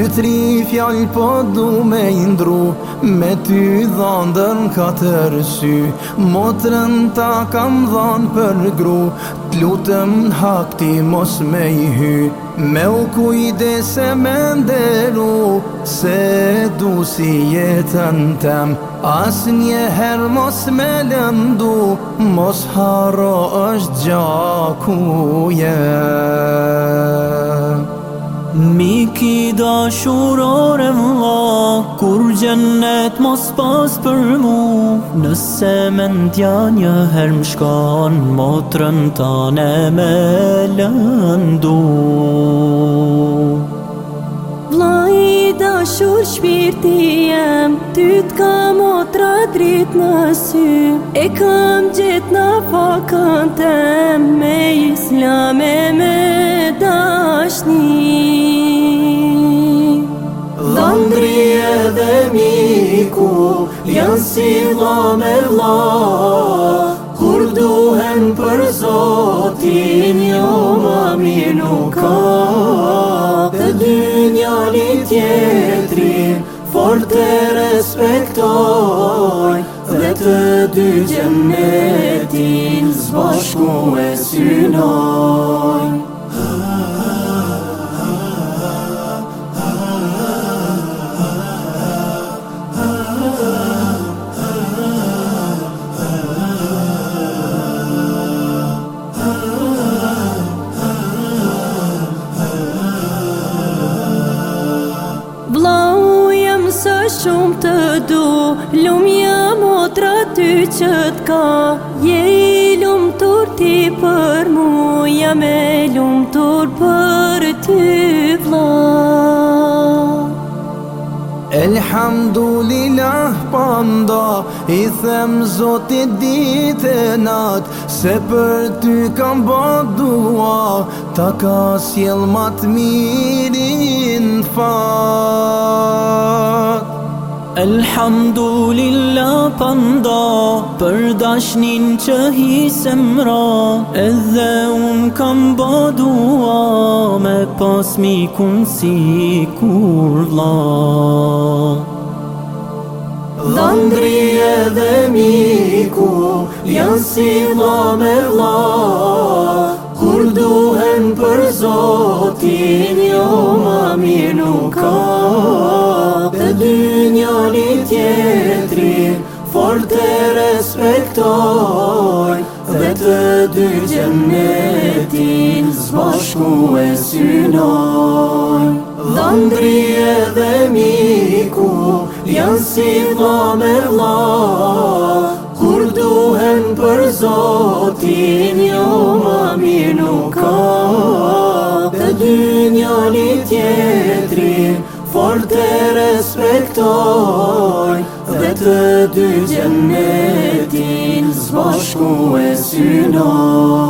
Dy tri fjallë po du me indru Me ty dhëndën në katër sy Motrën ta kam dhënë për gru Tlutëm në hakti mos me i hy Me u kujde se me ndelu Se du si jetën tem As nje her mos me lëndu Mos haro është gjakuje ki dashur shurore vla Kur gjennet mos pas për mu Nëse me ndja një her më shkan Motrën ta me lëndu Vla i dashur shpirti jem Ty t'ka motra drit në sy E kam gjitë në fakante vla me vla Kur duhen për zotin ju jo ma mi nuk ka Dhe dy njani tjetri for të respektoj Dhe të dy gjemetin zbashku e synoj së shumë të du Lumë jam ty që të ka Je i lumë tur ti për mu Jam e lumë tur për ty vla Elhamdulillah panda I them zotit dit e nat Se për ty kam badua Ta ka sjel mat mirin fat Elhamdulillah panda për dashnin që hisëm ra edhe un kam bodua me pas mi si kur vla Dhandri edhe mi ku janë si vla me vla kur duhen për zotin jo ma mi nuk ka një tjetri Fort të respektoj Dhe të dy që Zbashku e synoj Dëndri e dhe miku Janë si dha me vla Kur duhen për zotin Jo ma nuk ka Dhe dy një tjetri Por të respektoj Dhe të dy tjenë me tim Zbashku e synoj